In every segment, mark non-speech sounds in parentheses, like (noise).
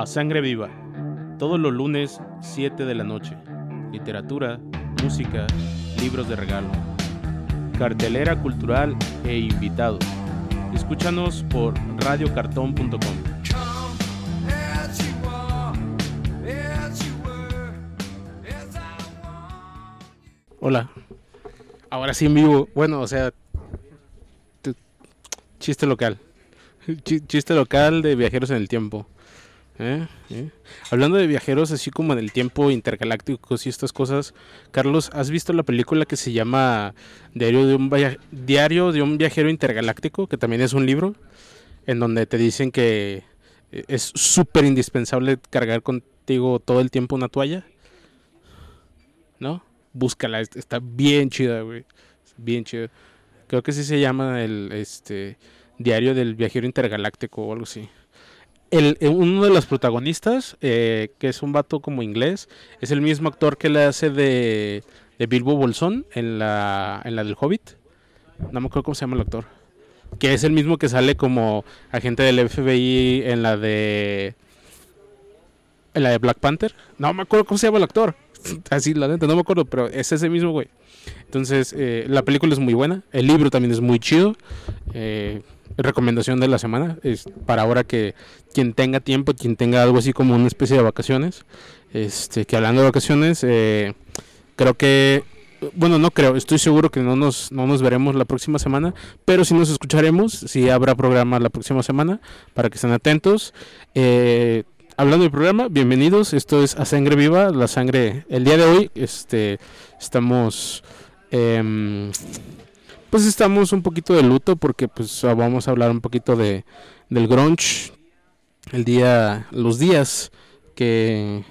A Sangre Viva, todos los lunes 7 de la noche. Literatura, música, libros de regalo. Cartelera cultural e invitados. Escúchanos por radiocartón.com. Hola. Ahora sí en vivo. Bueno, o sea, chiste local. Ch- Chiste local de viajeros en el tiempo. ¿Eh? ¿Eh? Hablando de viajeros así como en el tiempo intergalácticos y estas cosas, Carlos, ¿has visto la película que se llama Diario de un, Diario de un viajero intergaláctico? Que también es un libro en donde te dicen que eh, es súper indispensable cargar contigo todo el tiempo una toalla. ¿No? Búscala, es- está bien chida, güey. Bien chida. Creo que sí se llama el este Diario del Viajero Intergaláctico o algo así. El, eh, uno de los protagonistas, eh, que es un vato como inglés, es el mismo actor que le hace de, de Bilbo Bolsón en la, en la del Hobbit. No me acuerdo cómo se llama el actor. Que es el mismo que sale como agente del FBI en la de. En la de Black Panther. No me acuerdo cómo se llama el actor. (laughs) Así, la neta, no me acuerdo, pero es ese mismo güey. Entonces, eh, la película es muy buena. El libro también es muy chido. Eh, recomendación de la semana. Es para ahora que quien tenga tiempo, quien tenga algo así como una especie de vacaciones. Este, que hablando de vacaciones, eh, creo que. Bueno, no creo, estoy seguro que no nos, no nos veremos la próxima semana, pero sí nos escucharemos, sí habrá programa la próxima semana, para que estén atentos. Eh, hablando del programa, bienvenidos. Esto es A Sangre Viva, la sangre. El día de hoy, este, estamos. em, pues estamos un poquito de luto porque pues vamos a hablar un poquito de del grunge. El día, los días que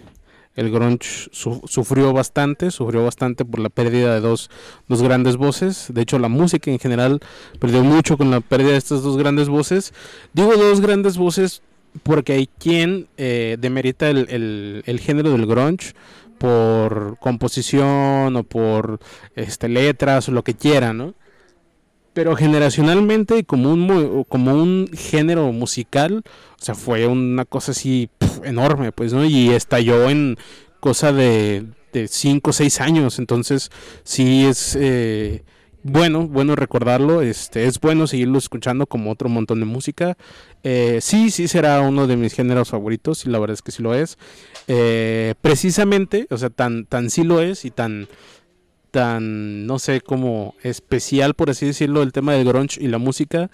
el grunge su- sufrió bastante, sufrió bastante por la pérdida de dos, dos grandes voces. De hecho, la música en general perdió mucho con la pérdida de estas dos grandes voces. Digo dos grandes voces porque hay quien eh, demerita el, el- el género del grunge por composición o por este, letras o lo que quiera, ¿no? Pero generacionalmente como un, como un género musical, o sea, fue una cosa así enorme, pues, ¿no? Y estalló en cosa de 5 o 6 años, entonces sí es eh, bueno, bueno recordarlo, este, es bueno seguirlo escuchando como otro montón de música. Eh, sí, sí será uno de mis géneros favoritos, y la verdad es que sí lo es. Eh, precisamente, o sea, tan, tan sí lo es y tan tan, no sé, como especial, por así decirlo, el tema del grunge y la música,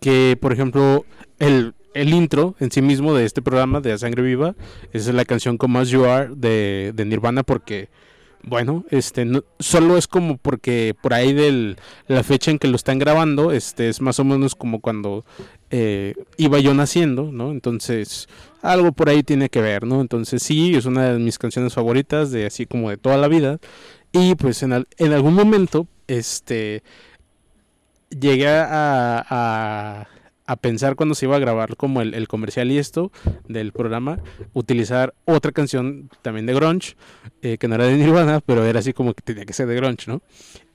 que por ejemplo el, el intro en sí mismo de este programa de A Sangre Viva es la canción Como As You Are de, de Nirvana porque, bueno, este, no- solo es como porque por ahí de la fecha en que lo están grabando, este, es más o menos como cuando eh, iba yo naciendo, ¿no? Entonces, algo por ahí tiene que ver, ¿no? Entonces sí, es una de mis canciones favoritas de así como de toda la vida. Y pues en, al- en algún momento, este, llegué a, a- pensar cuando se iba a grabar como el, comercial y esto del programa, utilizar otra canción también de grunge, eh, que no era de Nirvana, pero era así como que tenía que ser de grunge, ¿no?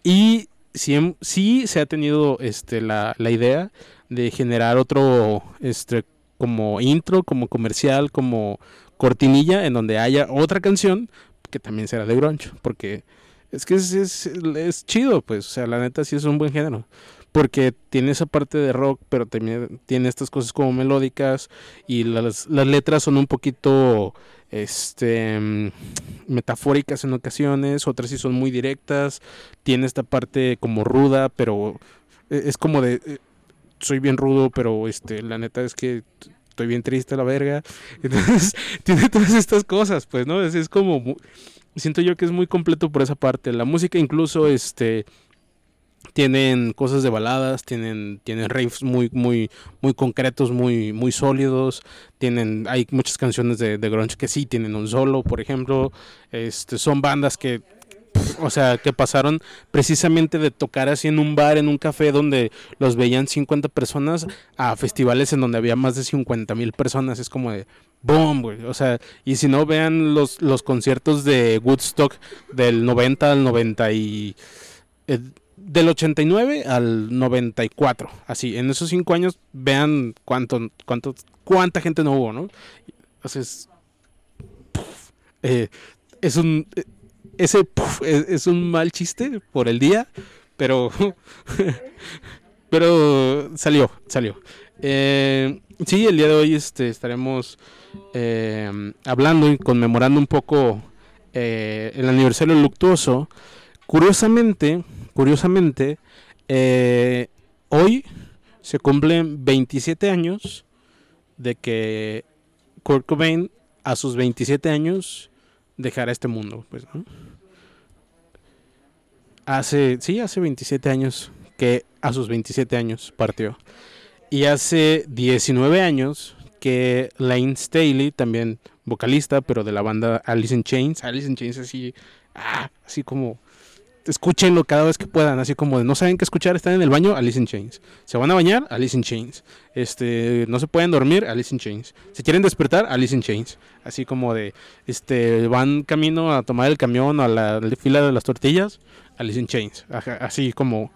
Y sí, sí se ha tenido este, la, la idea de generar otro, este, como intro, como comercial, como cortinilla, en donde haya otra canción que también será de grunge, porque es que es, es, chido, pues, o sea, la neta sí es un buen género. Porque tiene esa parte de rock, pero también tiene estas cosas como melódicas y las, las letras son un poquito este metafóricas en ocasiones, otras sí son muy directas, tiene esta parte como ruda, pero e- es como de eh, soy bien rudo, pero este la neta es que estoy bien triste la verga. (laughs) Entonces, tiene todas estas cosas, pues, ¿no? Es, es como siento yo que es muy completo por esa parte. La música incluso este tienen cosas de baladas, tienen tienen riffs muy muy muy concretos, muy muy sólidos, tienen hay muchas canciones de, de grunge que sí tienen un solo, por ejemplo, este son bandas que o sea, que pasaron precisamente de tocar así en un bar, en un café donde los veían 50 personas a festivales en donde había más de 50 mil personas. Es como de boom, güey. O sea, y si no, vean los, los conciertos de Woodstock del 90 al 90 y. eh, del 89 al 94, así, en esos cinco años vean cuánto, cuánto, cuánta gente no hubo, ¿no? es, eh, es un ese es, un mal chiste por el día, pero (laughs) pero salió, salió. Eh, sí, el día de hoy este, estaremos eh, hablando y conmemorando un poco eh, el aniversario luctuoso. Curiosamente, curiosamente, hoy se cumplen 27 años de que Kurt Cobain a sus 27 años dejará este mundo, pues, Hace, sí, hace 27 años que a sus 27 años partió. Y hace 19 años que Lane Staley, también vocalista, pero de la banda Alice in Chains, Alice in Chains así, ah, así como escúchenlo cada vez que puedan, así como de no saben qué escuchar, están en el baño, Alice in Chains. Se van a bañar, Alice in Chains. Este, no se pueden dormir, Alice in Chains. Si quieren despertar, Alice in Chains. Así como de, este, van camino a tomar el camión a la, fila de las tortillas, Alice in Chains. así como,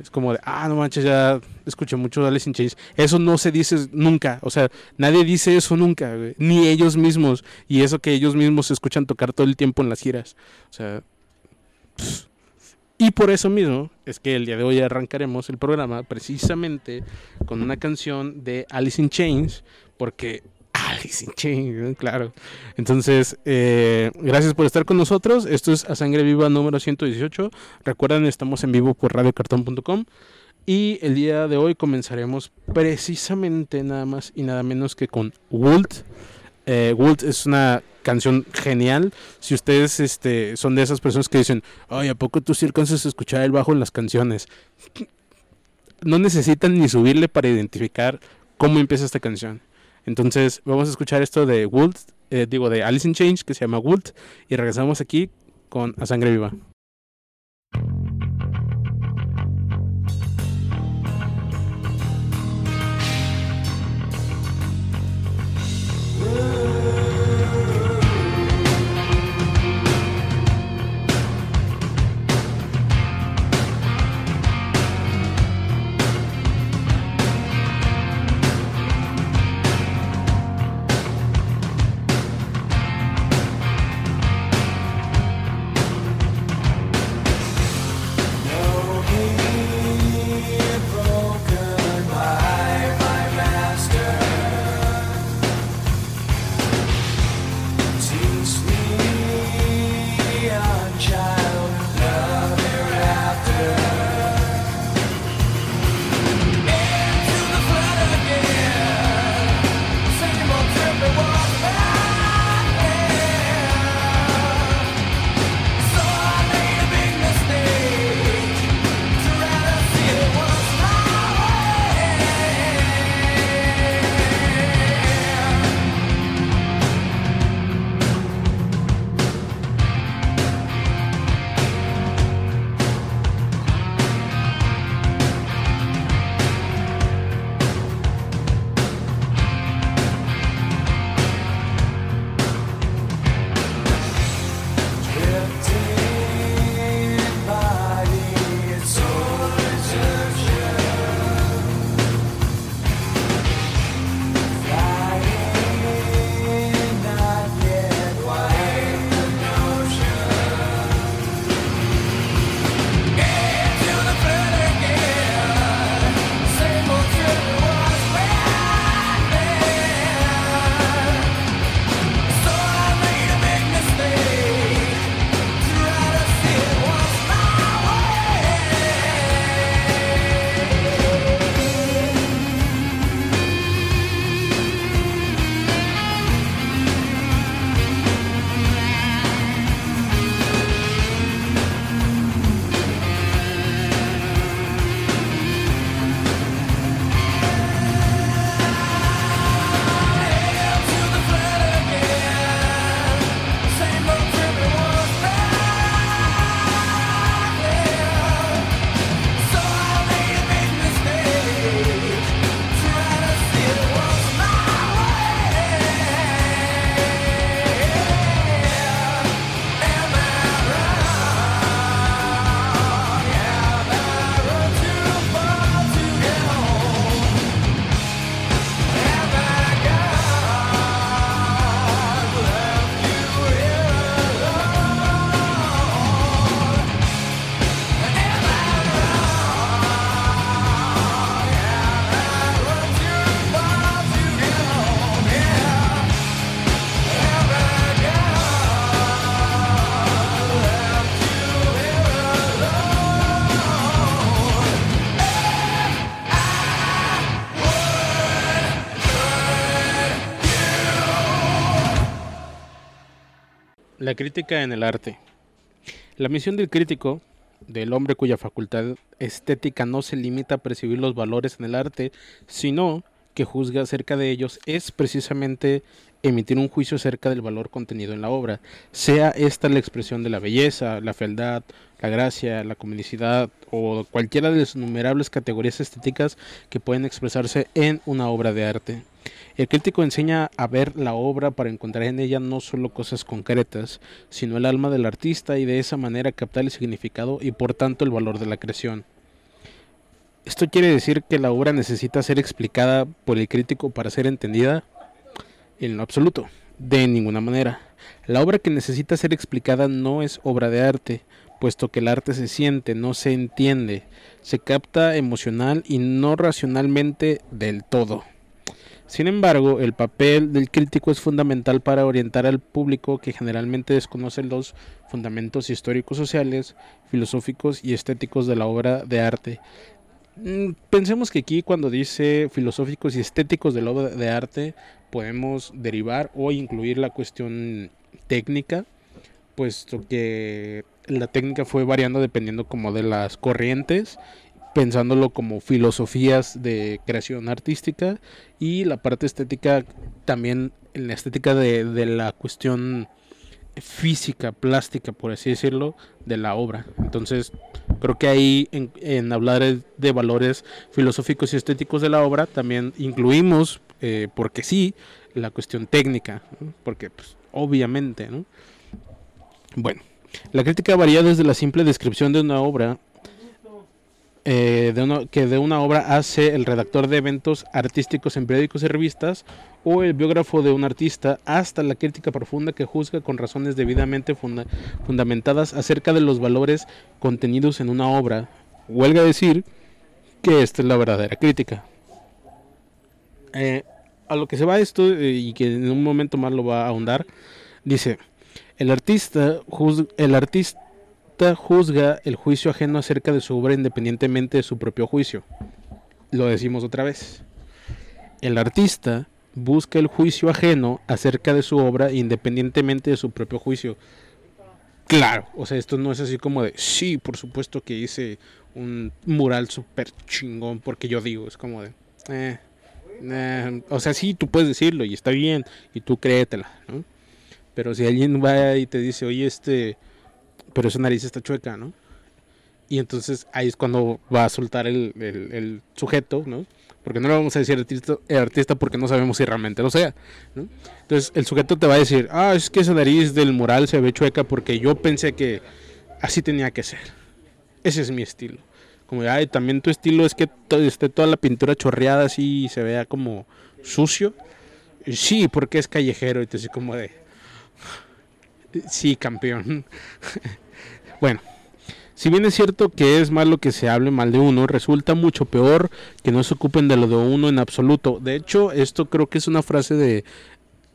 es como de, ah, no manches, ya escuché mucho Alice in Chains. Eso no se dice nunca, o sea, nadie dice eso nunca, ni ellos mismos. Y eso que ellos mismos se escuchan tocar todo el tiempo en las giras. O sea, y por eso mismo es que el día de hoy arrancaremos el programa precisamente con una canción de Alice in Chains, porque Alice in Chains, claro. Entonces, eh, gracias por estar con nosotros. Esto es A Sangre Viva número 118. Recuerden, estamos en vivo por radiocartón.com. Y el día de hoy comenzaremos precisamente nada más y nada menos que con Wult. Eh, es una canción genial. Si ustedes este, son de esas personas que dicen, ay, ¿a poco tú sí alcanzas a escuchar el bajo en las canciones? No necesitan ni subirle para identificar cómo empieza esta canción. Entonces, vamos a escuchar esto de Wood, eh, digo, de Alice in Change, que se llama Wood, y regresamos aquí con A Sangre Viva. Crítica en el arte. La misión del crítico, del hombre cuya facultad estética no se limita a percibir los valores en el arte, sino que juzga acerca de ellos, es precisamente emitir un juicio acerca del valor contenido en la obra, sea esta la expresión de la belleza, la fealdad, la gracia, la comicidad o cualquiera de las innumerables categorías estéticas que pueden expresarse en una obra de arte. El crítico enseña a ver la obra para encontrar en ella no solo cosas concretas, sino el alma del artista y de esa manera captar el significado y por tanto el valor de la creación. ¿Esto quiere decir que la obra necesita ser explicada por el crítico para ser entendida? En lo absoluto, de ninguna manera. La obra que necesita ser explicada no es obra de arte, puesto que el arte se siente, no se entiende, se capta emocional y no racionalmente del todo. Sin embargo, el papel del crítico es fundamental para orientar al público que generalmente desconoce los fundamentos históricos, sociales, filosóficos y estéticos de la obra de arte, Mm, pensemos que aquí cuando dice filosóficos y estéticos de la obra de arte podemos derivar o incluir la cuestión técnica, puesto que la técnica fue variando dependiendo como de las corrientes, pensándolo como filosofías de creación artística y la parte estética también en la estética de, de la cuestión física, plástica, por así decirlo, de la obra. Entonces, creo que ahí en, hablar de valores filosóficos y estéticos de la obra también incluimos, eh, porque sí, la cuestión técnica, porque pues, obviamente, ¿no? Bueno, la crítica varía desde la simple descripción de una obra eh, que de una obra hace el redactor de eventos artísticos en periódicos y revistas o el biógrafo de un artista hasta la crítica profunda que juzga con razones debidamente fundamentadas acerca de los valores contenidos en una obra. Huelga decir que esta es la verdadera crítica. Eh, a lo que se va esto eh, y que en un momento más lo va a ahondar, dice, el artista, el artista juzga el juicio ajeno acerca de su obra independientemente de su propio juicio. Lo decimos otra vez. El artista busca el juicio ajeno acerca de su obra independientemente de su propio juicio. Claro, o sea, esto no es así como de, sí, por supuesto que hice un mural súper chingón porque yo digo, es como de, eh, eh, o sea, sí, tú puedes decirlo y está bien y tú créetela, ¿no? Pero si alguien va y te dice, oye, este, pero esa nariz está chueca, ¿no? Y entonces ahí es cuando va a soltar el, sujeto, ¿no? Porque no le vamos a decir artista, el artista porque no sabemos si realmente lo sea, ¿no? Entonces el sujeto te va a decir, ah, es que esa nariz del mural se ve chueca porque yo pensé que así tenía que ser. Ese es mi estilo. Como, ay, también tu estilo es que esté toda la pintura chorreada así y se vea como sucio. Sí, porque es callejero y te así como de... Sí, campeón. (laughs) Bueno, si bien es cierto que es malo que se hable mal de uno, resulta mucho peor que no se ocupen de lo de uno en absoluto. De hecho, esto creo que es una frase de,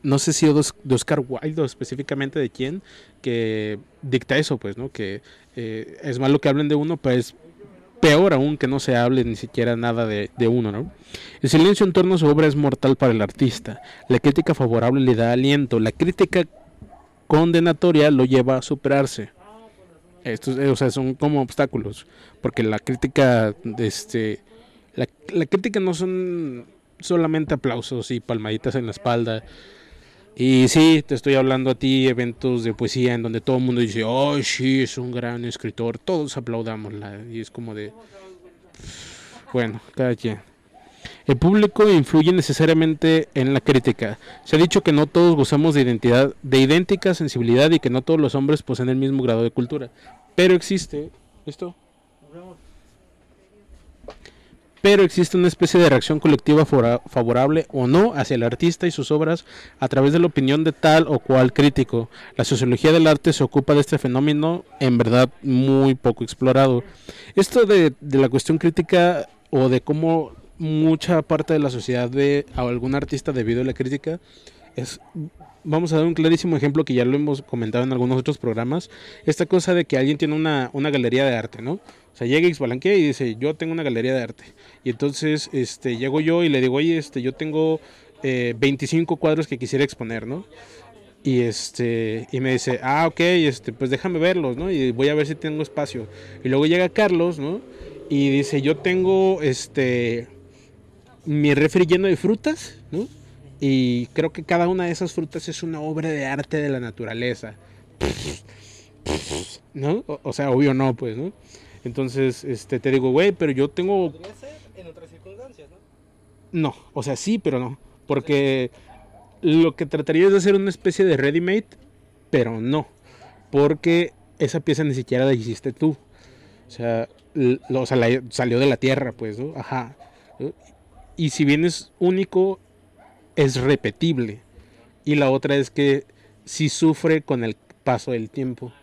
no sé si de Oscar Wilde o específicamente de quién, que dicta eso, pues, ¿no? Que eh, es malo que hablen de uno, pero es peor aún que no se hable ni siquiera nada de, uno, ¿no? El silencio en torno a su obra es mortal para el artista. La crítica favorable le da aliento. La crítica condenatoria lo lleva a superarse. Estos, o sea, son como obstáculos, porque la crítica, este, la, la crítica no son solamente aplausos y palmaditas en la espalda. Y sí, te estoy hablando a ti, eventos de poesía en donde todo el mundo dice, oh, sí, es un gran escritor, todos aplaudamos. Y es como de, bueno, cada quien. El público influye necesariamente en la crítica. Se ha dicho que no todos gozamos de identidad, de idéntica sensibilidad y que no todos los hombres poseen el mismo grado de cultura. Pero existe, ¿listo? Pero existe una especie de reacción colectiva favorable o no hacia el artista y sus obras a través de la opinión de tal o cual crítico. La sociología del arte se ocupa de este fenómeno en verdad muy poco explorado. Esto de, de la cuestión crítica o de cómo mucha parte de la sociedad ve a algún artista debido a la crítica es vamos a dar un clarísimo ejemplo que ya lo hemos comentado en algunos otros programas esta cosa de que alguien tiene una, una galería de arte no o sea llega Xbalanque y dice yo tengo una galería de arte y entonces este llego yo y le digo oye este yo tengo eh, 25 cuadros que quisiera exponer no Y este y me dice, "Ah, ok, este pues déjame verlos, ¿no? Y voy a ver si tengo espacio." Y luego llega Carlos, ¿no? Y dice, "Yo tengo este mi refri lleno de frutas, ¿no? Y creo que cada una de esas frutas es una obra de arte de la naturaleza." ¿No? O, o sea, obvio no, pues, ¿no? Entonces, este te digo, "Güey, pero yo tengo Podría ser en otras circunstancias, ¿no? no, o sea, sí, pero no. Porque lo que trataría es de hacer una especie de ready-made, pero no. Porque esa pieza ni siquiera la hiciste tú. O sea, lo- o sea, la- salió de la tierra, pues, ¿no? Ajá. Y si bien es único, es repetible. Y la otra es que sí sufre con el paso del tiempo,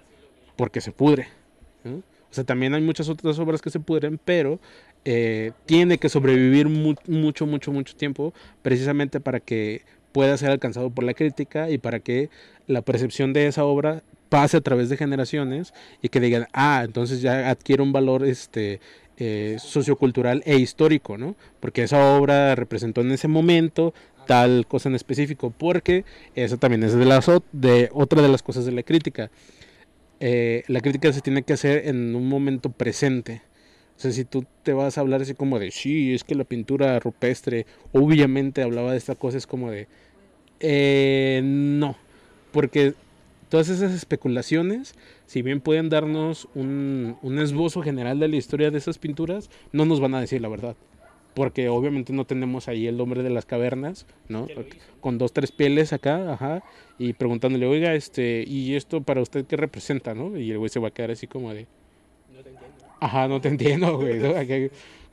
porque se pudre. O sea, también hay muchas otras obras que se pudren, pero eh, tiene que sobrevivir mu- mucho, mucho, mucho tiempo, precisamente para que pueda ser alcanzado por la crítica y para que la percepción de esa obra pase a través de generaciones y que digan, ah, entonces ya adquiere un valor este, eh, sociocultural e histórico, ¿no? Porque esa obra representó en ese momento tal cosa en específico, porque eso también es de, las, de otra de las cosas de la crítica. Eh, la crítica se tiene que hacer en un momento presente. O sea, si tú te vas a hablar así como de, sí, es que la pintura rupestre obviamente hablaba de esta cosa, es como de, eh, no, porque todas esas especulaciones, si bien pueden darnos un, un esbozo general de la historia de esas pinturas, no nos van a decir la verdad. Porque obviamente no tenemos ahí el hombre de las cavernas, ¿no? Con dos, tres pieles acá, ajá, y preguntándole, oiga, este, ¿y esto para usted qué representa, no? Y el güey se va a quedar así como de, No te entiendo. Ajá, no te entiendo, güey.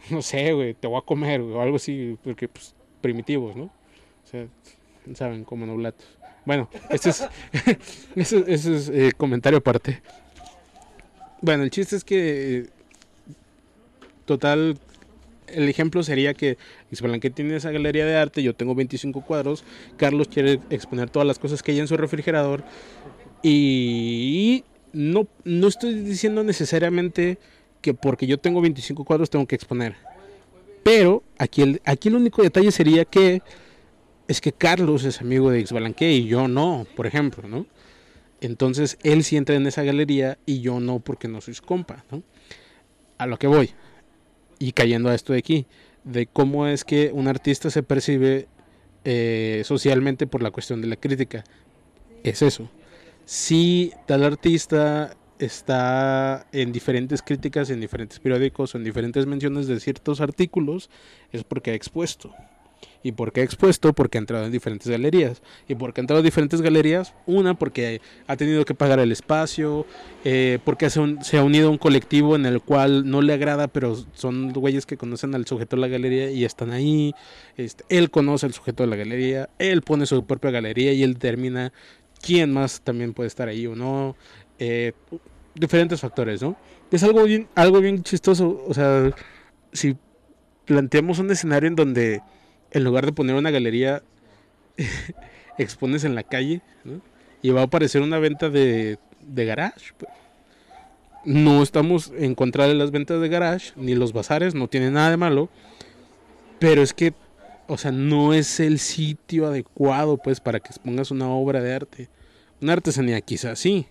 ¿no? Sé, güey, te voy a comer, güey, o algo así, porque, pues, primitivos, ¿no? O sea, saben, como nublatos. Bueno, este es, (laughs) ese, ese es eh, comentario aparte. Bueno, el chiste es que, eh, total, el ejemplo sería que Isbalanque tiene esa galería de arte, yo tengo 25 cuadros, Carlos quiere exponer todas las cosas que hay en su refrigerador y no, no estoy diciendo necesariamente que porque yo tengo 25 cuadros tengo que exponer. Pero aquí el, aquí el único detalle sería que es que Carlos es amigo de Ixbalanque y yo no, por ejemplo, ¿no? Entonces él sí entra en esa galería y yo no porque no soy compa, ¿no? A lo que voy. Y cayendo a esto de aquí, de cómo es que un artista se percibe eh, socialmente por la cuestión de la crítica. Es eso. Si tal artista está en diferentes críticas, en diferentes periódicos, en diferentes menciones de ciertos artículos, es porque ha expuesto. ¿Y por qué expuesto? Porque ha entrado en diferentes galerías. ¿Y por qué ha entrado en diferentes galerías? Una, porque ha tenido que pagar el espacio, eh, porque se ha unido a un colectivo en el cual no le agrada, pero son güeyes que conocen al sujeto de la galería y están ahí. Este, él conoce al sujeto de la galería, él pone su propia galería y él determina quién más también puede estar ahí o no. Eh, diferentes factores, ¿no? Es algo bien, algo bien chistoso. O sea, si planteamos un escenario en donde en lugar de poner una galería, (laughs) expones en la calle. Y va a aparecer una venta de, de garage. pues. No estamos en contra de las ventas de garage, ni los bazares, no tiene nada de malo. Pero es que, o sea, no es el sitio adecuado, pues, para que expongas una obra de arte. Una artesanía quizás sí,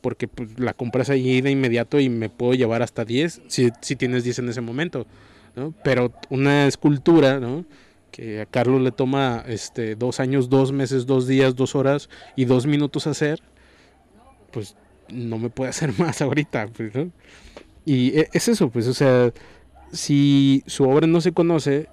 porque pues, la compras ahí de inmediato y me puedo llevar hasta 10, si, si tienes 10 en ese momento, ¿no? Pero una escultura, ¿no? Que a Carlos le toma este, dos años, dos meses, dos días, dos horas y dos minutos hacer, pues no me puede hacer (laughs) más ahorita, pues. Y e- es eso, pues, o sea, si su obra no se conoce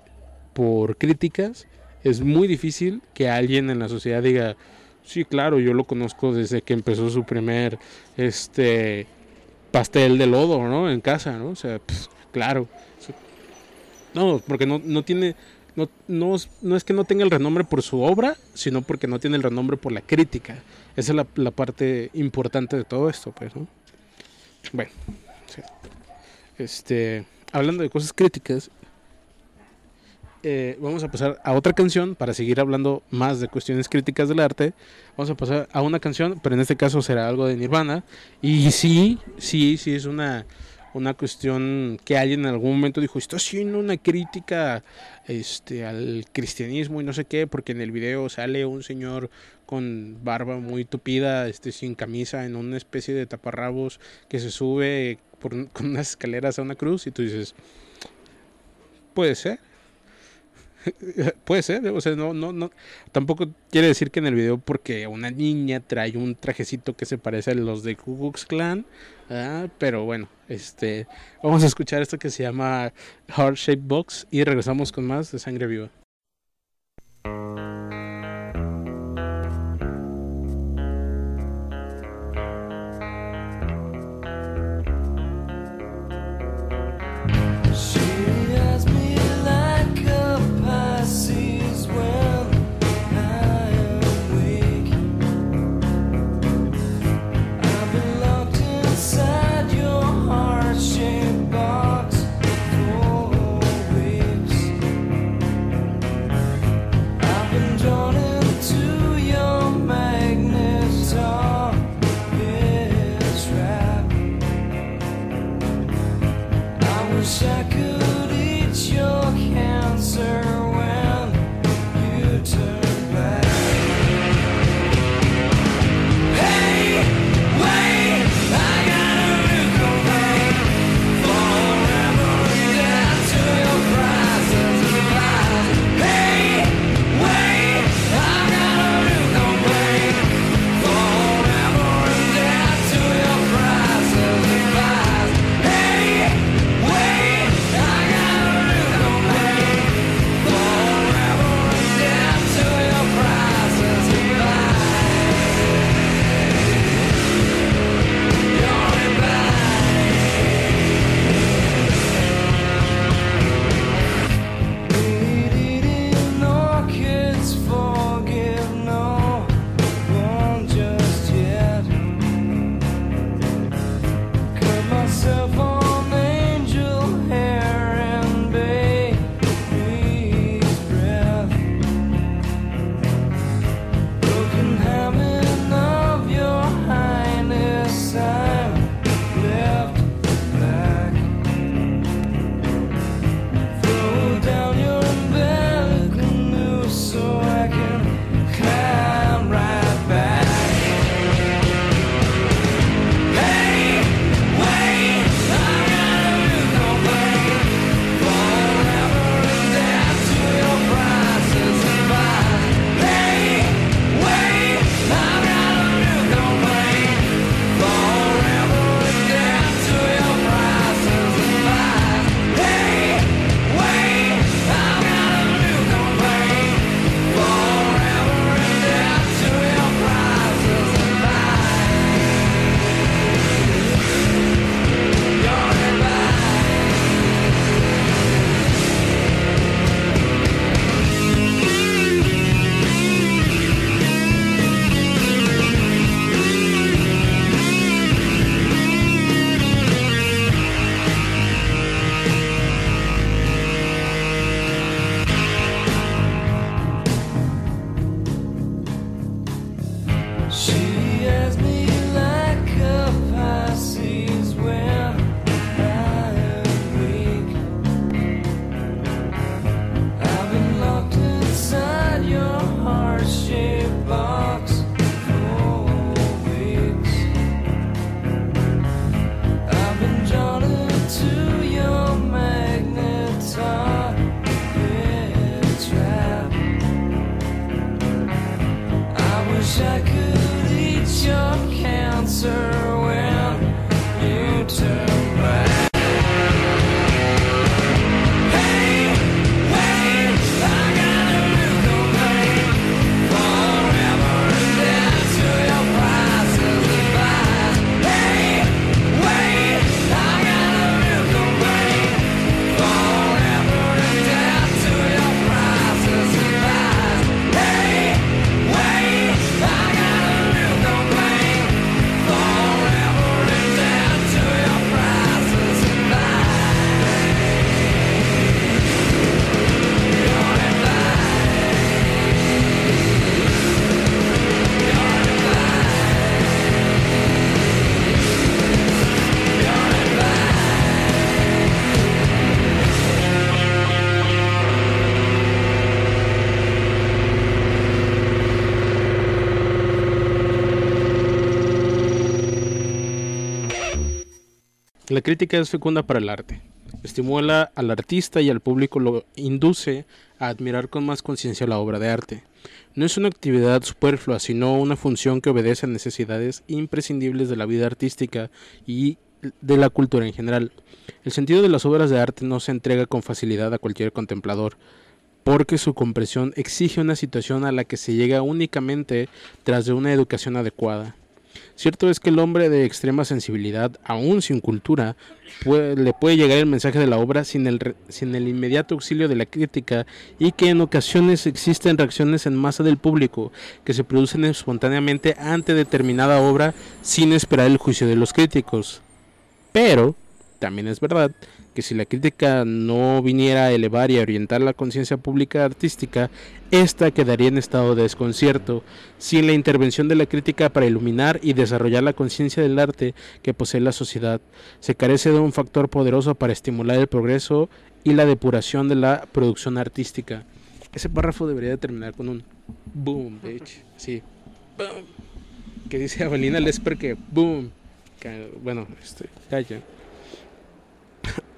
por críticas, es muy difícil que alguien en la sociedad diga, sí, claro, yo lo conozco desde que empezó su primer este pastel de lodo, ¿no? En casa, ¿no? O sea, pf, claro. No, porque no, no tiene, no, no, no es que no tenga el renombre por su obra, sino porque no tiene el renombre por la crítica. Esa es la, parte importante de todo esto, pues, ¿no? Bueno, este, hablando de cosas críticas, eh, vamos a pasar a otra canción para seguir hablando más de cuestiones críticas del arte. Vamos a pasar a una canción, pero en este caso será algo de Nirvana. Y sí, sí, sí es una, una cuestión que alguien en algún momento dijo, está haciendo una crítica este, al cristianismo y no sé qué, porque en el video sale un señor con barba muy tupida, este, sin camisa, en una especie de taparrabos que se sube por, (laughs) con unas escaleras a una cruz y tú dices, puede ser, (laughs) Puede ser, o sea, no, no, no. Tampoco quiere decir que en el video, porque una niña trae un trajecito que se parece a los de Ku Klux Klan, ah, pero bueno, este, vamos a escuchar esto que se llama Heart Shape Box y regresamos con más de Sangre Viva. motorcycle La crítica es fecunda para el arte. Estimula al artista y al público lo induce a admirar con más conciencia la obra de arte. No es una actividad superflua, sino una función que obedece a necesidades imprescindibles de la vida artística y de la cultura en general. El sentido de las obras de arte no se entrega con facilidad a cualquier contemplador, porque su comprensión exige una situación a la que se llega únicamente tras de una educación adecuada. Cierto es que el hombre de extrema sensibilidad, aún sin cultura, puede- le puede llegar el mensaje de la obra sin el, re- sin el inmediato auxilio de la crítica y que en ocasiones existen reacciones en masa del público que se producen espontáneamente ante determinada obra sin esperar el juicio de los críticos. Pero también es verdad que si la crítica no viniera a elevar y a orientar la conciencia pública artística, ésta quedaría en estado de desconcierto. Sin la intervención de la crítica para iluminar y desarrollar la conciencia del arte que posee la sociedad, se carece de un factor poderoso para estimular el progreso y la depuración de la producción artística. Ese párrafo debería de terminar con un boom, bitch. Sí. Boom. Que dice Avelina Lesper que boom. Bueno, este, calla.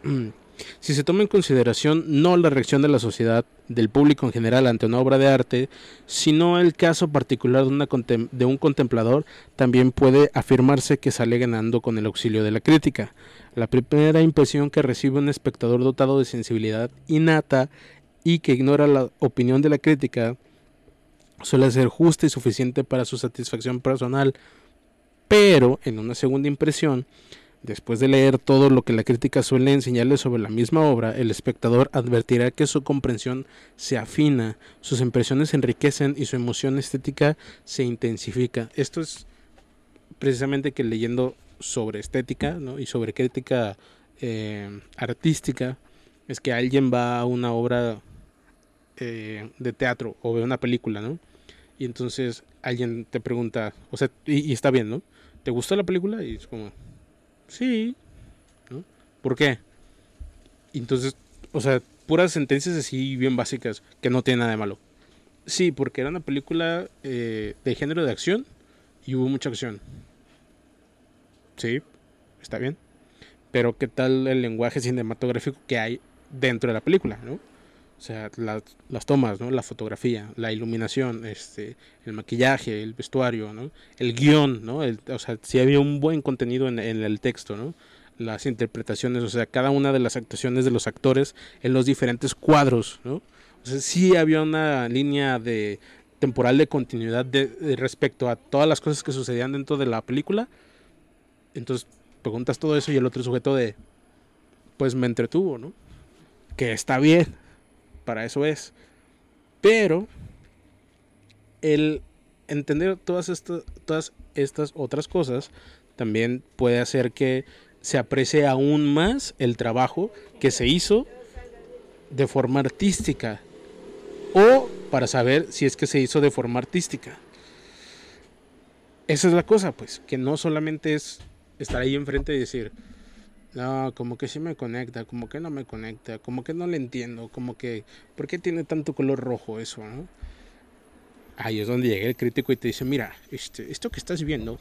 (clears throat) Si se toma en consideración no la reacción de la sociedad, del público en general ante una obra de arte, sino el caso particular de, una de un contemplador, también puede afirmarse que sale ganando con el auxilio de la crítica. La primera impresión que recibe un espectador dotado de sensibilidad innata y que ignora la opinión de la crítica suele ser justa y suficiente para su satisfacción personal, pero en una segunda impresión, Después de leer todo lo que la crítica suele enseñarle sobre la misma obra, el espectador advertirá que su comprensión se afina, sus impresiones se enriquecen y su emoción estética se intensifica. Esto es precisamente que leyendo sobre estética ¿no? y sobre crítica eh, artística, es que alguien va a una obra eh, de teatro o ve una película, ¿no? Y entonces alguien te pregunta, o sea, y, está bien, ¿no? ¿Te gustó la película? Y es como, Sí. ¿no? ¿Por qué? Entonces, o sea, puras sentencias así bien básicas que no tienen nada de malo. Sí, porque era una película eh, de género de acción y hubo mucha acción. Sí, está bien. Pero ¿qué tal el lenguaje cinematográfico que hay dentro de la película, no? O sea, la- las tomas, ¿no? La fotografía, la iluminación, este, el maquillaje, el vestuario, ¿no? El guion, ¿no? El- o sea, si había un buen contenido en, el texto, ¿no? Las interpretaciones, o sea, cada una de las actuaciones de los actores en los diferentes cuadros, ¿no? O sea, sí había una línea de temporal de continuidad de respecto a todas las cosas que sucedían dentro de la película. Entonces, preguntas todo eso y el otro sujeto de, pues me entretuvo, ¿no? Que está bien, para eso es. Pero el entender todas estas, todas estas otras cosas también puede hacer que se aprecie aún más el trabajo que se hizo de forma artística o para saber si es que se hizo de forma artística. Esa es la cosa, pues, que no solamente es estar ahí enfrente y decir, no, como que sí me conecta, como que no me conecta, como que no le entiendo, como que, ¿por qué tiene tanto color rojo eso, no? Ahí es donde llega el crítico y te dice, mira, este, esto que estás viendo,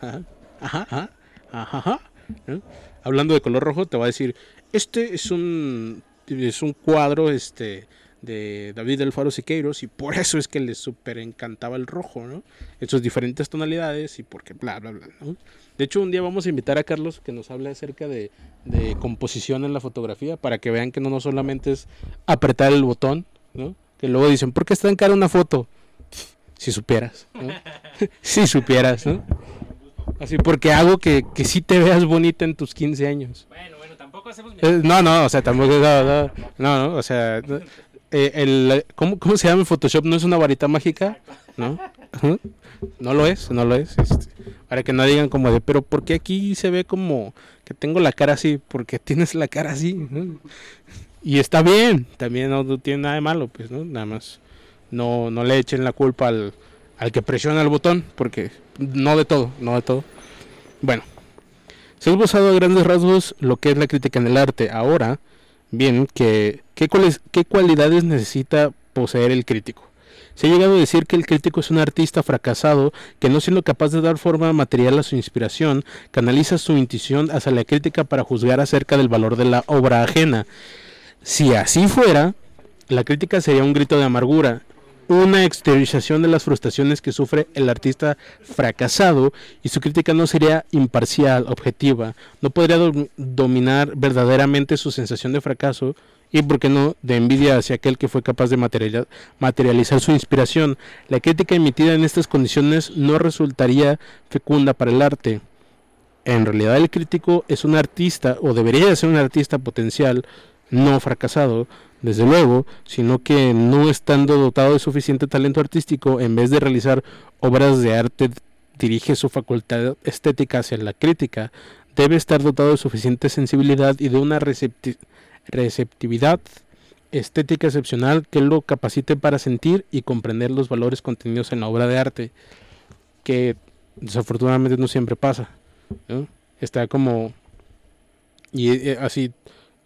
ajá, ajá, ajá, ajá, ajá", ¿no? hablando de color rojo, te va a decir, este es un, es un cuadro, este, de David del Faro Siqueiros y por eso es que le súper encantaba el rojo, ¿no? En sus diferentes tonalidades y porque bla, bla, bla, ¿no? De hecho, un día vamos a invitar a Carlos que nos hable acerca de, de composición en la fotografía para que vean que no, no solamente es apretar el botón, ¿no? Que luego dicen, ¿por qué está en cara una foto? Si supieras, ¿no? (laughs) si supieras, ¿no? Así, porque hago que, que sí te veas bonita en tus 15 años. Bueno, bueno, tampoco hacemos Eh, no, no, o sea, tampoco, no, no, no, no, o sea, eh, el, ¿cómo, ¿cómo se llama en Photoshop? ¿No es una varita mágica? ¿No? No lo es, no lo es. este, para que no digan como de, pero ¿por qué aquí se ve como que tengo la cara así? Porque tienes la cara así. Y está bien, también no, no tiene nada de malo, pues, ¿no? Nada más. No, no le echen la culpa al, al que presiona el botón, porque no de todo, no de todo. Bueno, se ha esbozado a grandes rasgos lo que es la crítica en el arte. Ahora, bien, que, ¿qué, cuales- ¿qué cualidades necesita poseer el crítico? Se ha llegado a decir que el crítico es un artista fracasado que no siendo capaz de dar forma material a su inspiración, canaliza su intuición hacia la crítica para juzgar acerca del valor de la obra ajena. Si así fuera, la crítica sería un grito de amargura, una exteriorización de las frustraciones que sufre el artista fracasado y su crítica no sería imparcial, objetiva, no podría dom- dominar verdaderamente su sensación de fracaso y, por qué no, de envidia hacia aquel que fue capaz de materializa- materializar su inspiración. La crítica emitida en estas condiciones no resultaría fecunda para el arte. En realidad el crítico es un artista o debería de ser un artista potencial, no fracasado, desde luego, sino que no estando dotado de suficiente talento artístico, en vez de realizar obras de arte, dirige su facultad estética hacia la crítica, debe estar dotado de suficiente sensibilidad y de una recepti- receptividad estética excepcional que lo capacite para sentir y comprender los valores contenidos en la obra de arte, que desafortunadamente no siempre pasa. ¿no? Está como... Y eh, así,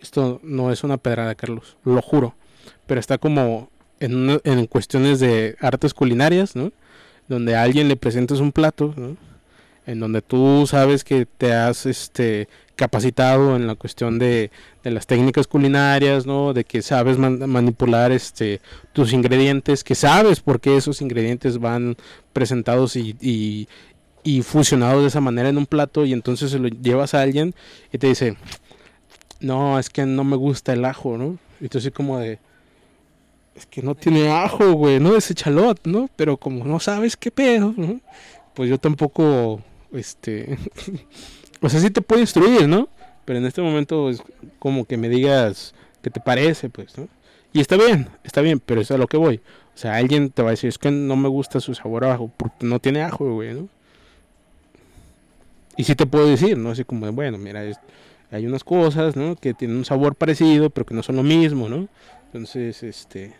esto no es una pedrada, Carlos, lo juro, pero está como en, en cuestiones de artes culinarias, ¿no? Donde a alguien le presentas un plato, ¿no? En donde tú sabes que te has este, capacitado en la cuestión de, de las técnicas culinarias, ¿no? De que sabes man- manipular este, tus ingredientes, que sabes por qué esos ingredientes van presentados y, y, fusionados de esa manera en un plato y entonces se lo llevas a alguien y te dice, no, es que no me gusta el ajo, ¿no? Y tú así como de, es que no tiene ajo, güey, no es echalot, ¿no? Pero como no sabes qué pedo, ¿no? Pues yo tampoco, este, (laughs) o sea, sí te puedo instruir, ¿no? Pero en este momento es como que me digas qué te parece, pues, ¿no? Y está bien, está bien, pero es a lo que voy. O sea, alguien te va a decir, es que no me gusta su sabor a ajo, porque no tiene ajo, güey, ¿no? Y sí te puedo decir, ¿no? Así como, bueno, mira, hay unas cosas, ¿no? Que tienen un sabor parecido, pero que no son lo mismo, ¿no? Entonces, este,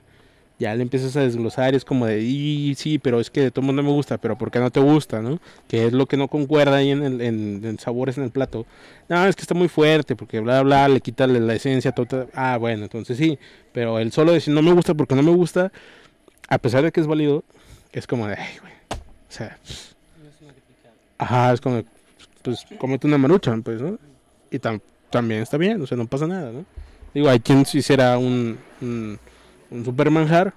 ya le empiezas a desglosar, es como de, y sí, pero es que de todo mundo me gusta, pero ¿por qué no te gusta, no? Que es lo que no concuerda ahí en, el, en, en sabores en el plato. No, es que está muy fuerte, porque bla, bla, le quita la, esencia, todo. Ah, bueno, entonces sí, pero el solo decir no me gusta porque no me gusta, a pesar de que es válido, es como de, ay, güey, o sea. Ajá, es como, pues, cómete una maruchan, pues, ¿no? Y tam- también está bien, o sea, no pasa nada, ¿no? Digo, hay quien si hiciera un, un super manjar,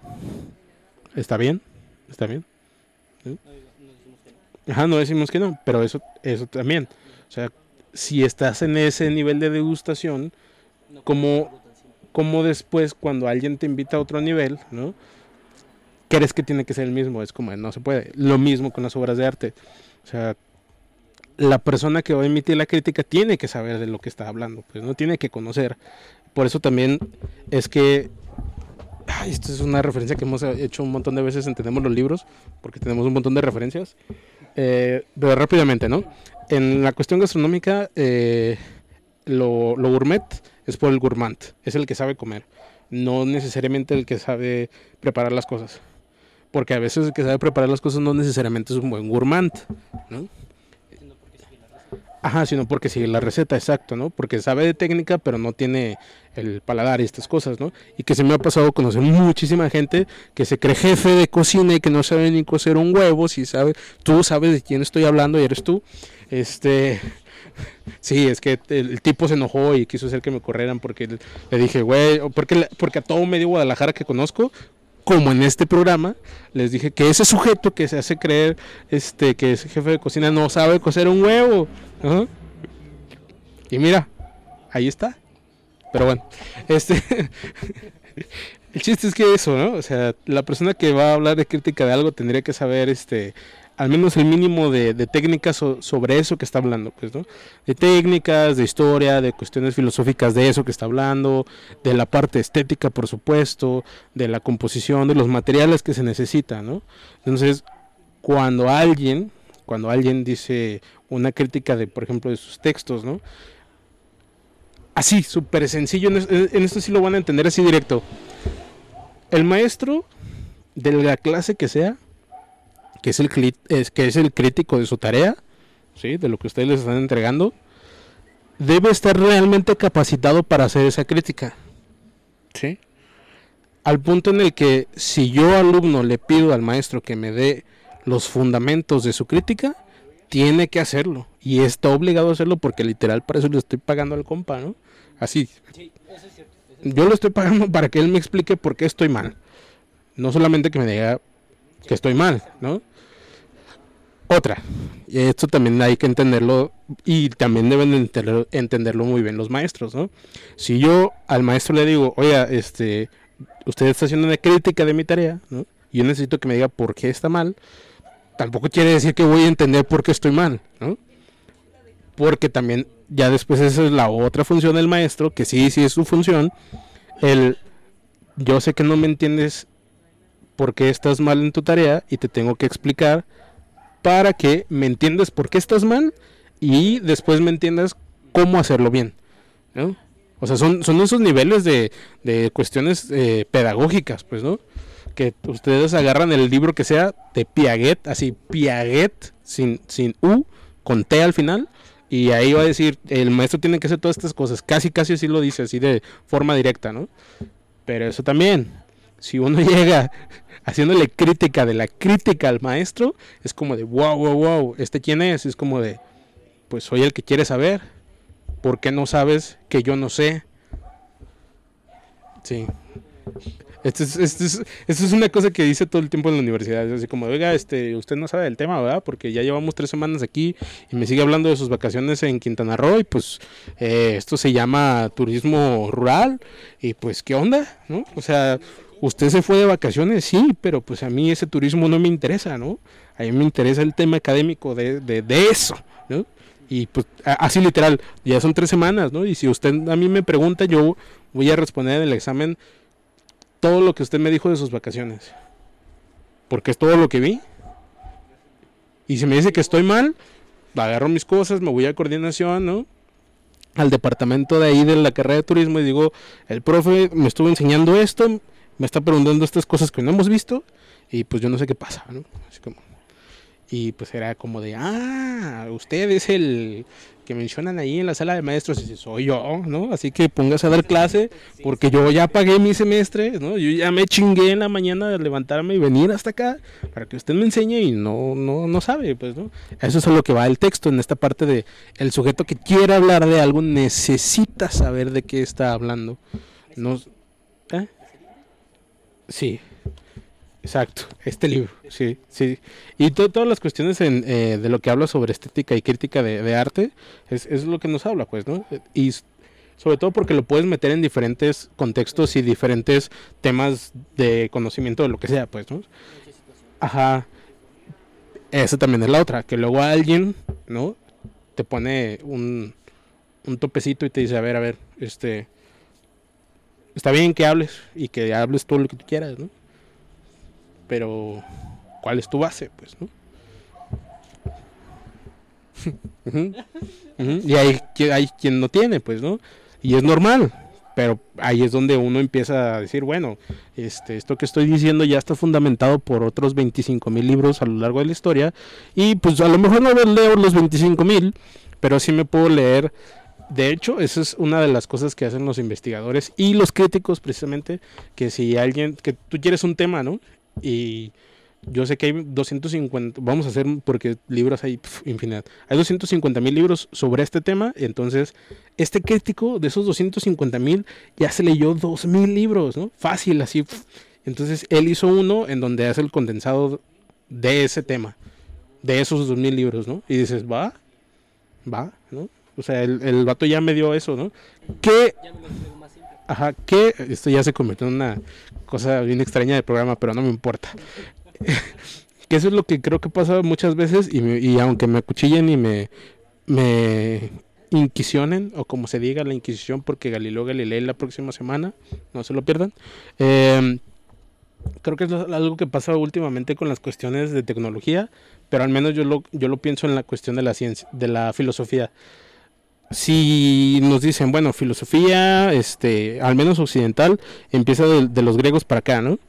está bien, está bien. No, digo, no decimos que no. Ajá, no decimos que no, pero eso, eso también. O sea, si estás en ese nivel de degustación, Como- como después cuando alguien te invita a otro nivel, ¿no? Crees que tiene que ser el mismo, es como, no se puede. Lo mismo con las obras de arte. O sea, la persona que va a emitir la crítica tiene que saber de lo que está hablando, pues no tiene que conocer. Por eso también es que, ay, esto es una referencia que hemos hecho un montón de veces, entendemos los libros, porque tenemos un montón de referencias. Eh, pero rápidamente, ¿no? En la cuestión gastronómica, eh, lo, lo gourmet es por el gourmand, es el que sabe comer, no necesariamente el que sabe preparar las cosas. Porque a veces el que sabe preparar las cosas no necesariamente es un buen gourmand, ¿no? Sino porque sigue la receta. Ajá, sino porque sigue la receta, exacto, ¿no? Porque sabe de técnica, pero no tiene el paladar y estas cosas, ¿no? Y que se me ha pasado conocer muchísima gente que se cree jefe de cocina y que no sabe ni cocer un huevo, si sabe, tú sabes de quién estoy hablando y eres tú. Este, (laughs) sí, es que el, tipo se enojó y quiso hacer que me corrieran porque le, dije, güey, porque, porque a todo medio Guadalajara que conozco, como en este programa, les dije que ese sujeto que se hace creer este que es jefe de cocina no sabe cocer un huevo. Ajá. Y mira, ahí está. Pero bueno, este (laughs) el chiste es que eso, ¿no? O sea, la persona que va a hablar de crítica de algo tendría que saber este al menos el mínimo de, técnicas so- sobre eso que está hablando, pues, ¿no? De técnicas, de historia, de cuestiones filosóficas de eso que está hablando, de la parte estética, por supuesto, de la composición, de los materiales que se necesitan, ¿no? Entonces, cuando alguien, cuando alguien dice una crítica de, por ejemplo, de sus textos, ¿no? Así, súper sencillo, en, en esto sí lo van a entender así directo. El maestro de la clase que sea, que es el, es, que es el crítico de su tarea, ¿sí? de lo que ustedes les están entregando, debe estar realmente capacitado para hacer esa crítica. ¿sí? al punto en el que si yo alumno le pido al maestro que me dé los fundamentos de su crítica, tiene que hacerlo. Y está obligado a hacerlo porque literal para eso le estoy pagando al compa, ¿no? Así, Sí, eso es cierto. eso es yo lo estoy pagando para que él me explique por qué estoy mal. No solamente que me diga que estoy mal, ¿no? Otra, esto también hay que entenderlo y también deben de entenderlo, entenderlo muy bien los maestros, ¿no? Si yo al maestro le digo, oiga, este, usted está haciendo una crítica de mi tarea, ¿no? Y yo necesito que me diga por qué está mal, tampoco quiere decir que voy a entender por qué estoy mal, ¿no? Porque también ya después esa es la otra función del maestro, que sí, sí es su función, el yo sé que no me entiendes por qué estás mal en tu tarea y te tengo que explicar para que me entiendas por qué estás mal y después me entiendas cómo hacerlo bien. ¿no? O sea, son, esos niveles de, de cuestiones eh, pedagógicas, pues, ¿no? Que ustedes agarran el libro que sea de Piaget, así, Piaget, sin, sin U, con T al final, y ahí va a decir, el maestro tiene que hacer todas estas cosas. Casi, casi así lo dice, así de forma directa, ¿no? Pero eso también, si uno (laughs) llega haciéndole crítica de la crítica al maestro, es como de, wow, wow, wow, ¿este quién es? Es como de, pues soy el que quiere saber. ¿Por qué no sabes que yo no sé? Sí. Esto es, esto, es, esto es una cosa que dice todo el tiempo en la universidad. Es así como, oiga, este, usted no sabe del tema, ¿verdad? Porque ya llevamos tres semanas aquí y me sigue hablando de sus vacaciones en Quintana Roo y pues eh, esto se llama turismo rural y pues, ¿qué onda? ¿No? O sea, usted se fue de vacaciones, sí, pero pues a mí ese turismo no me interesa, ¿no? A mí me interesa el tema académico de, de, de eso, ¿no? Y pues así literal, ya son tres semanas, ¿no? Y si usted a mí me pregunta, yo voy a responder en el examen todo lo que usted me dijo de sus vacaciones. Porque es todo lo que vi. Y si me dice que estoy mal, agarro mis cosas, me voy a coordinación, ¿no? Al departamento de ahí de la carrera de turismo y digo, el profe me estuvo enseñando esto, me está preguntando estas cosas que no hemos visto y pues yo no sé qué pasa, ¿no? Así como... Y pues era como de, ah, usted es el que mencionan ahí en la sala de maestros, y dice, soy yo, ¿no? Así que póngase a dar clase, porque yo ya pagué mi semestre, ¿no? Yo ya me chingué en la mañana de levantarme y venir hasta acá para que usted me enseñe y no, no, no sabe, pues, ¿no? Eso es a lo que va el texto en esta parte de el sujeto que quiere hablar de algo necesita saber de qué está hablando. No. Sí, exacto, este libro, sí, sí. Y to- todas las cuestiones en, eh, de lo que habla sobre estética y crítica de, de arte es, es lo que nos habla, pues, ¿no? Y sobre todo porque lo puedes meter en diferentes contextos y diferentes temas de conocimiento de lo que sea, pues, ¿no? Ajá. Esa también es la otra, que luego alguien, ¿no? Te pone un, un topecito y te dice, a ver, a ver, este... Está bien que hables y que hables todo lo que tú quieras, ¿no? Pero, ¿cuál es tu base, pues, no? (laughs) Y hay, hay quien no tiene, pues, ¿no? Y es normal, pero ahí es donde uno empieza a decir, bueno, este, esto que estoy diciendo ya está fundamentado por otros 25 mil libros a lo largo de la historia, y pues a lo mejor no leo los 25 mil, pero sí me puedo leer. De hecho, esa es una de las cosas que hacen los investigadores y los críticos, precisamente, que si alguien, que tú quieres un tema, ¿no? Y yo sé que hay 250, vamos a hacer, porque libros hay infinidad, hay 250 mil libros sobre este tema, entonces este crítico de esos 250 mil ya se leyó 2 mil libros, ¿no? Fácil, así. Entonces él hizo uno en donde hace el condensado de ese tema, de esos 2 mil libros, ¿no? Y dices, va, va, ¿no? O sea, el, el vato ya me dio eso, ¿no? ¿Qué Ya me lo explico más simple. Ajá, que esto ya se convirtió en una cosa bien extraña del programa, pero no me importa. (laughs) que eso es lo que creo que pasa muchas veces y, me- y aunque me acuchillen y me, me inquisionen, o como se diga, la inquisición, porque Galileo Galilei la próxima semana, no se lo pierdan. eh, creo que es algo que pasa últimamente con las cuestiones de tecnología, pero al menos yo lo, yo lo pienso en la cuestión de la ciencia, de la filosofía si nos dicen, bueno, filosofía, este, al menos occidental, empieza de, los griegos para acá, ¿no?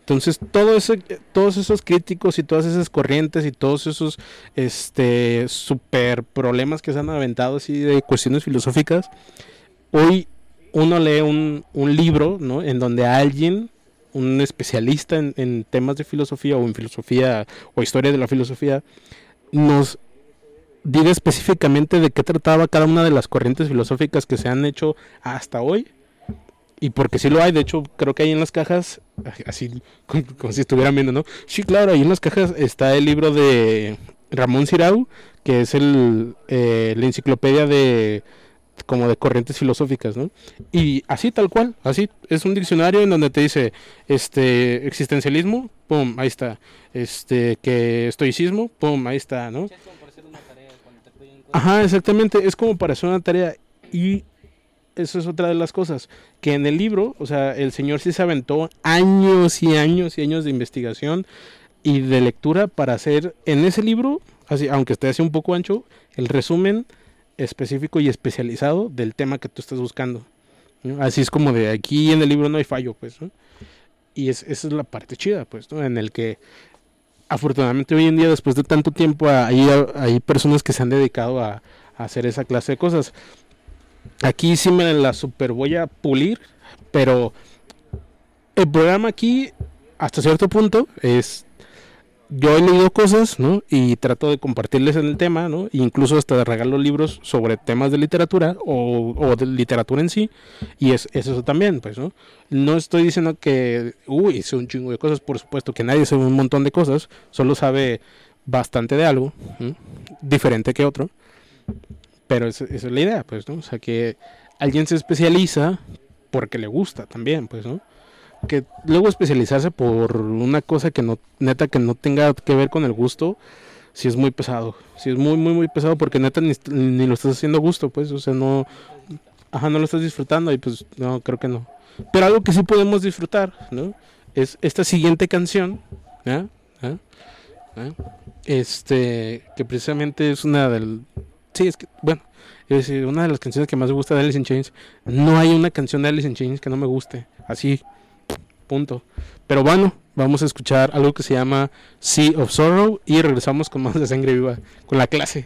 Entonces, todos esos críticos y todas esas corrientes y todos esos este, super problemas que se han aventado así de cuestiones filosóficas, hoy uno lee un, un libro, ¿no? En donde alguien un especialista en, en temas de filosofía o en filosofía o historia de la filosofía, nos diga específicamente de qué trataba cada una de las corrientes filosóficas que se han hecho hasta hoy. Y porque sí lo hay, de hecho, creo que ahí en las cajas, (laughs) así como, si estuvieran viendo, ¿no? Sí, claro, ahí en las cajas está el libro de Ramón Cirau, que es el, eh, la enciclopedia de como de corrientes filosóficas, ¿no? Y así tal cual, así es un diccionario en donde te dice este existencialismo, pum, ahí está. Este que estoicismo, pum, ahí está, ¿no? Ajá, exactamente, es como para hacer una tarea y eso es otra de las cosas, que en el libro, o sea, el señor sí se aventó años y años y años de investigación y de lectura para hacer en ese libro, así aunque esté así un poco ancho, el resumen específico y especializado del tema que tú estás buscando. ¿no? Así es como de aquí en el libro no hay fallo, pues, ¿no? Y es, esa es la parte chida, pues, ¿no? En el que afortunadamente hoy en día, después de tanto tiempo, hay, hay personas que se han dedicado a, a hacer esa clase de cosas. Aquí sí me la super voy a pulir, pero el programa aquí, hasta cierto punto, es. Yo he leído cosas, ¿no? Y trato de compartirles en el tema, ¿no? Incluso hasta regalo libros sobre temas de literatura o, de literatura en sí. Y es, es eso también, pues, ¿no? No estoy diciendo que, uy, sé un chingo de cosas, por supuesto que nadie sabe un montón de cosas, solo sabe bastante de algo, diferente que otro. Pero es- esa es la idea, pues, ¿no? O sea, que alguien se especializa porque le gusta también, pues, ¿no? Que luego especializarse por una cosa que no, neta, que no tenga que ver con el gusto, si es muy pesado. Si es muy, muy, muy pesado porque neta ni, ni lo estás haciendo gusto, pues, o sea, no, ajá, no lo estás disfrutando y pues, no, creo que no. Pero algo que sí podemos disfrutar, ¿no? Es esta siguiente canción. ¿ah? Este, que precisamente es una del... Sí, es que, bueno, es una de las canciones que más me gusta de Alice in Chains. No hay una canción de Alice in Chains que no me guste. Así, punto. Pero bueno, vamos a escuchar algo que se llama Sea of Sorrow y regresamos con más de Sangre Viva, con la clase.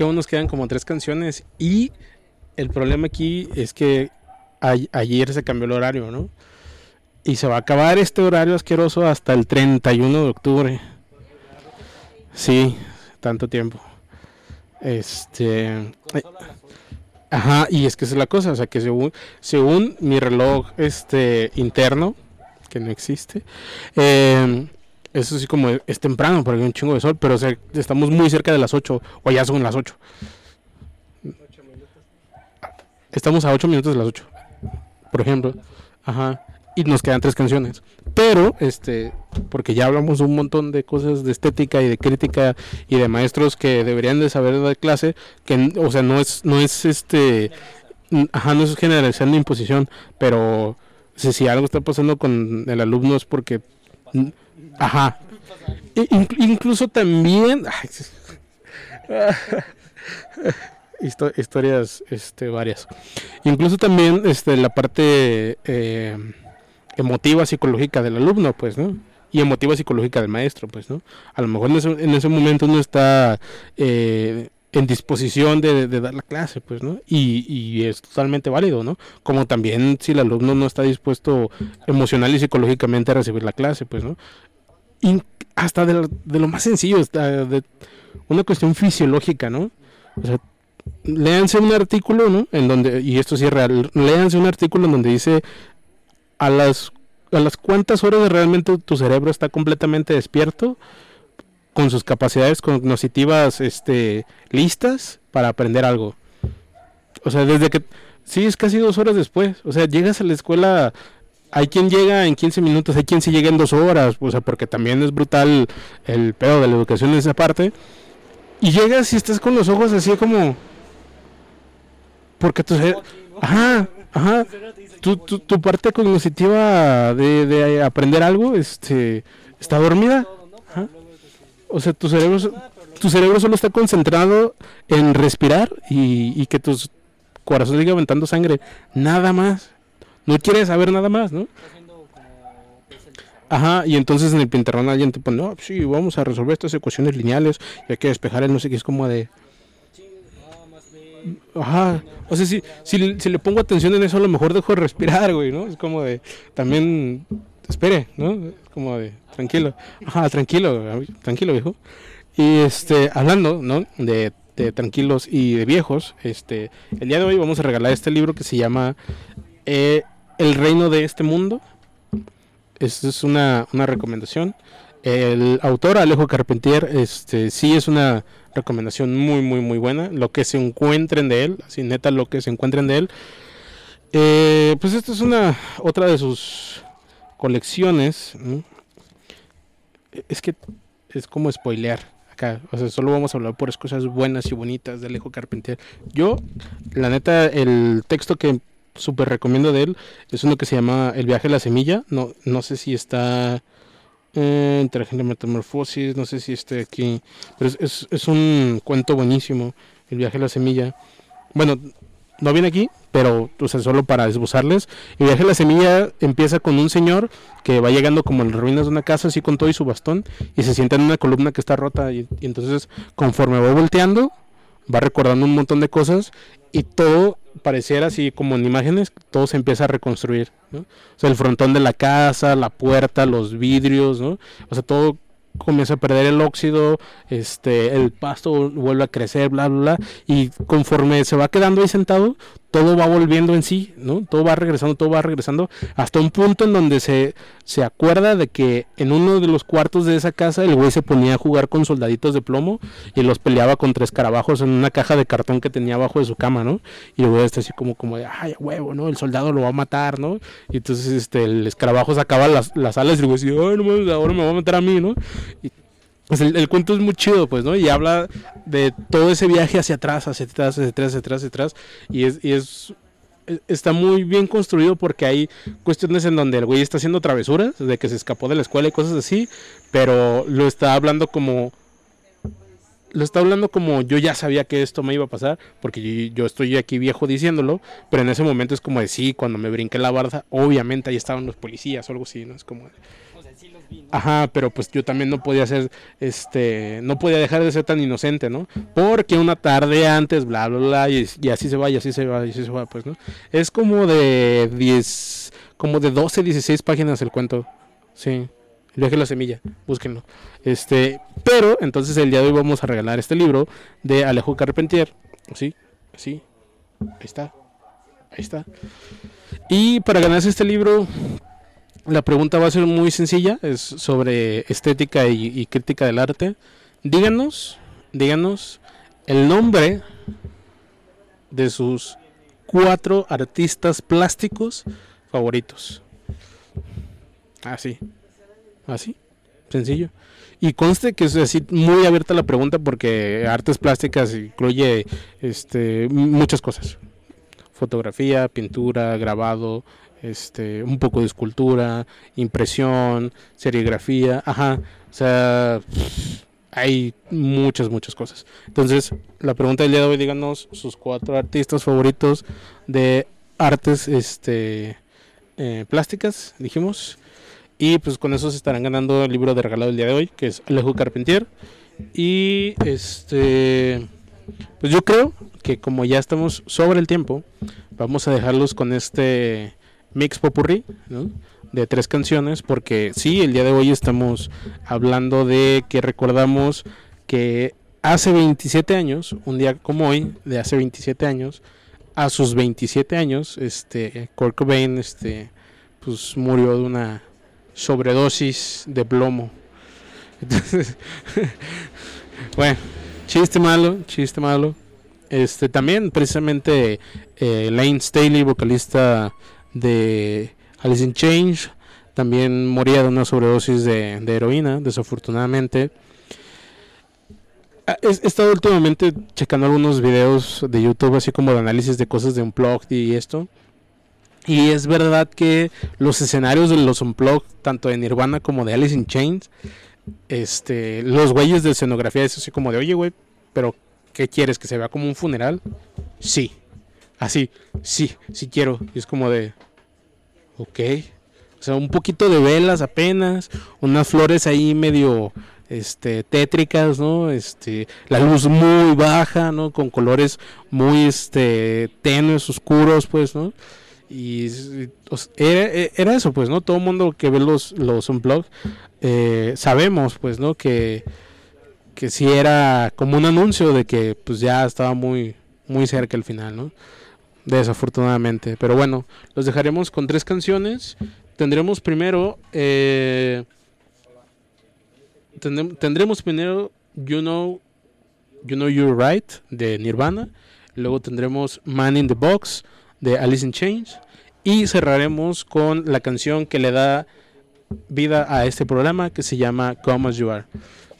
Que aún nos quedan como tres canciones. Y el problema aquí es que ayer se cambió el horario, ¿no? Y se va a acabar este horario asqueroso hasta el 31 de octubre. Sí, tanto tiempo. Este. eh, Ajá, y es que esa es la cosa, o sea que según, según mi reloj este interno, que no existe, eh, eso sí como es temprano porque hay un chingo de sol, pero o sea, estamos muy cerca de las 8, o ya son las 8. Estamos a 8 minutos de las 8, por ejemplo. Ajá. Y nos quedan tres canciones. Pero, este, porque ya hablamos un montón de cosas de estética y de crítica y de maestros que deberían de saber de clase, que, o sea, no es, no es este, ajá, no es generalizar ni imposición, pero si, si algo está pasando con el alumno es porque, ajá, incluso también, (laughs) historias, este, varias, incluso también, este, la parte eh, emotiva psicológica del alumno, pues, ¿no? Y emotiva psicológica del maestro, pues, ¿no? A lo mejor en ese, en ese momento uno está eh, en disposición de, de dar la clase, pues, ¿no? Y, y es totalmente válido, ¿no? Como también si el alumno no está dispuesto emocional y psicológicamente a recibir la clase, pues, ¿no? Hasta de lo, de lo más sencillo, hasta de una cuestión fisiológica, ¿no? O sea, léanse un artículo, ¿no? En donde, y esto sí es real, léanse un artículo en donde dice a las, a las cuántas horas realmente tu cerebro está completamente despierto con sus capacidades cognitivas este, listas para aprender algo. O sea, desde que... Sí, es casi dos horas después. O sea, llegas a la escuela... Hay quien llega en 15 minutos, hay quien sí llega en dos horas, o sea, porque también es brutal el pedo de la educación en esa parte. Y llegas y estás con los ojos así como... Porque tu cerebro... Ajá, ajá. Tu, tu, tu parte cognitiva de, de aprender algo este, está dormida. Ajá. O sea, tu cerebro... tu cerebro solo está concentrado en respirar y, y que tu corazón siga aventando sangre. Nada más. No quieres saber nada más, ¿no? Ajá, y entonces en el pintarrón alguien te pone, no, sí, vamos a resolver estas ecuaciones lineales y hay que despejar el no sé qué, es como de, ajá, o sea, si, si, le- si le pongo atención en eso, a lo mejor dejo de respirar, güey, ¿no? Es como de, también, espere, ¿no? Es como de, tranquilo, ajá, tranquilo, tranquilo, viejo. Y este, hablando, ¿no? De, de tranquilos y de viejos, este, el día de hoy vamos a regalar este libro que se llama eh, El reino de este mundo. Esta es una, una recomendación. El autor Alejo Carpentier, este, sí es una recomendación muy, muy, muy buena. Lo que se encuentren de él, así neta, lo que se encuentren de él. Eh, pues esta es una otra de sus colecciones. Es que es como spoilear acá. O sea, solo vamos a hablar por cosas buenas y bonitas de Alejo Carpentier. Yo, la neta, el texto que súper recomiendo de él es uno que se llama El viaje a la semilla. No, no sé si está eh, metamorfosis, no sé si esté aquí. Pero es, es, un cuento buenísimo, El viaje a la semilla. Bueno, no viene aquí, pero o solo para esbozarles. El viaje a la semilla empieza con un señor que va llegando como en las ruinas de una casa, así con todo y su bastón, y se sienta en una columna que está rota. Y entonces, conforme va volteando, va recordando un montón de cosas y todo pareciera así como en imágenes, todo se empieza a reconstruir, ¿no? O sea, el frontón de la casa, la puerta, los vidrios, ¿no? O sea, todo comienza a perder el óxido, este, el pasto vuelve a crecer, bla, bla, bla, y conforme se va quedando ahí sentado, todo va volviendo en sí, ¿no? Todo va regresando, todo va regresando, hasta un punto en donde se, se acuerda de que en uno de los cuartos de esa casa el güey se ponía a jugar con soldaditos de plomo y los peleaba contra escarabajos en una caja de cartón que tenía abajo de su cama, ¿no? Y el güey está así como, como de, ay, huevo, ¿no? El soldado lo va a matar, ¿no? Y entonces este, el escarabajo sacaba las, las alas y el güey decía, ay, no ahora me va a matar a mí, ¿no? Y, pues el, cuento es muy chido, pues, ¿no? Y habla de todo ese viaje hacia atrás, hacia atrás, hacia atrás, hacia atrás, hacia atrás. Y es, y es e- está muy bien construido porque hay cuestiones en donde el güey está haciendo travesuras, de que se escapó de la escuela y cosas así, pero lo está hablando como lo está hablando como yo ya sabía que esto me iba a pasar, porque yo, yo estoy aquí viejo diciéndolo, pero en ese momento es como de sí, cuando me brinqué la barda, obviamente ahí estaban los policías o algo así, ¿no? Es como Ajá, pero pues yo también no podía ser, este, no podía dejar de ser tan inocente, ¿no? Porque una tarde antes, bla, bla, bla, y, así se va, y así se va, y así se va, pues, ¿no? Es como de 10, como de 12, 16 páginas el cuento, sí. El viaje a la semilla, búsquenlo. Este, pero entonces el día de hoy vamos a regalar este libro de Alejo Carpentier, ¿sí? Sí, ahí está, ahí está. Y para ganarse este libro, la pregunta va a ser muy sencilla, es sobre estética y, crítica del arte. Díganos, díganos el nombre de sus cuatro artistas plásticos favoritos. Así, así, sencillo. Y conste que es así muy abierta la pregunta porque artes plásticas incluye este muchas cosas. Fotografía, pintura, grabado, este, un poco de escultura, impresión, serigrafía, ajá, o sea, hay muchas, muchas cosas. Entonces, la pregunta del día de hoy, díganos sus cuatro artistas favoritos de artes, este, eh, plásticas, dijimos, y pues con eso se estarán ganando el libro de regalado el día de hoy, que es Alejo Carpentier, y este, pues yo creo que como ya estamos sobre el tiempo, vamos a dejarlos con este mix popurrí, ¿no? De tres canciones, porque sí, el día de hoy estamos hablando de que recordamos que hace 27 años, un día como hoy, de hace 27 años, a sus 27 años, este, Kurt Cobain, este, pues murió de una sobredosis de plomo. Entonces, (laughs) bueno, chiste malo, chiste malo. Este, también precisamente eh, Lane Staley, vocalista de Alice in Change, también moría de una sobredosis de, de heroína, desafortunadamente. Ah, He, estado últimamente checando algunos videos de YouTube, así como de análisis de cosas de Unplugged y esto. Y es verdad que los escenarios de los Unplugged, tanto de Nirvana como de Alice in Chains, este, los güeyes de escenografía es así como de, oye, güey, pero ¿qué quieres? ¿Que se vea como un funeral? Sí. Así, sí, sí quiero. Y es como de, ok. O sea, un poquito de velas apenas, unas flores ahí medio este tétricas, ¿no? Este, la luz muy baja, ¿no? Con colores muy este tenues, oscuros, pues, ¿no? Y era, eso, pues, ¿no? Todo el mundo que ve los, los unplugged, eh, sabemos, pues, ¿no? Que, que sí era como un anuncio de que, pues, ya estaba muy, muy cerca el final, ¿no? Desafortunadamente. Pero bueno, los dejaremos con tres canciones. Tendremos primero... Eh, tendrem- tendremos primero You Know You Know You're Right de Nirvana. Luego tendremos Man in the Box de Alice in Chains. Y cerraremos con la canción que le da vida a este programa que se llama Come As You Are.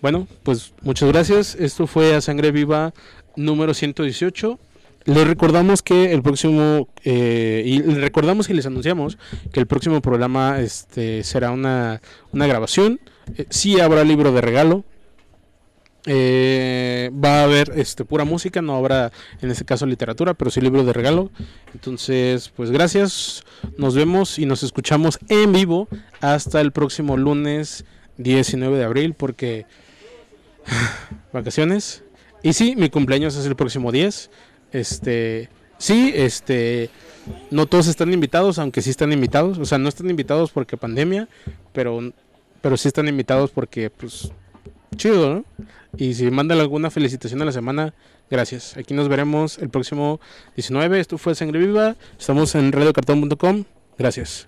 Bueno, pues muchas gracias. Esto fue a Sangre Viva número 118. Les recordamos que el próximo, eh, y recordamos y les anunciamos que el próximo programa este, será una, una grabación. Eh, sí habrá libro de regalo. Eh, va a haber este, pura música, no habrá en este caso literatura, pero sí libro de regalo. Entonces, pues gracias, nos vemos y nos escuchamos en vivo hasta el próximo lunes 19 de abril, porque (sighs) vacaciones. Y sí, mi cumpleaños es el próximo 10. Este, sí, este, no todos están invitados, aunque sí están invitados. O sea, no están invitados porque pandemia, pero, pero sí están invitados porque, pues, chido, ¿no? Y si mandan alguna felicitación a la semana, gracias. Aquí nos veremos el próximo 19. Esto fue Sangre Viva. Estamos en radiocartón.com. Gracias.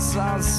sounds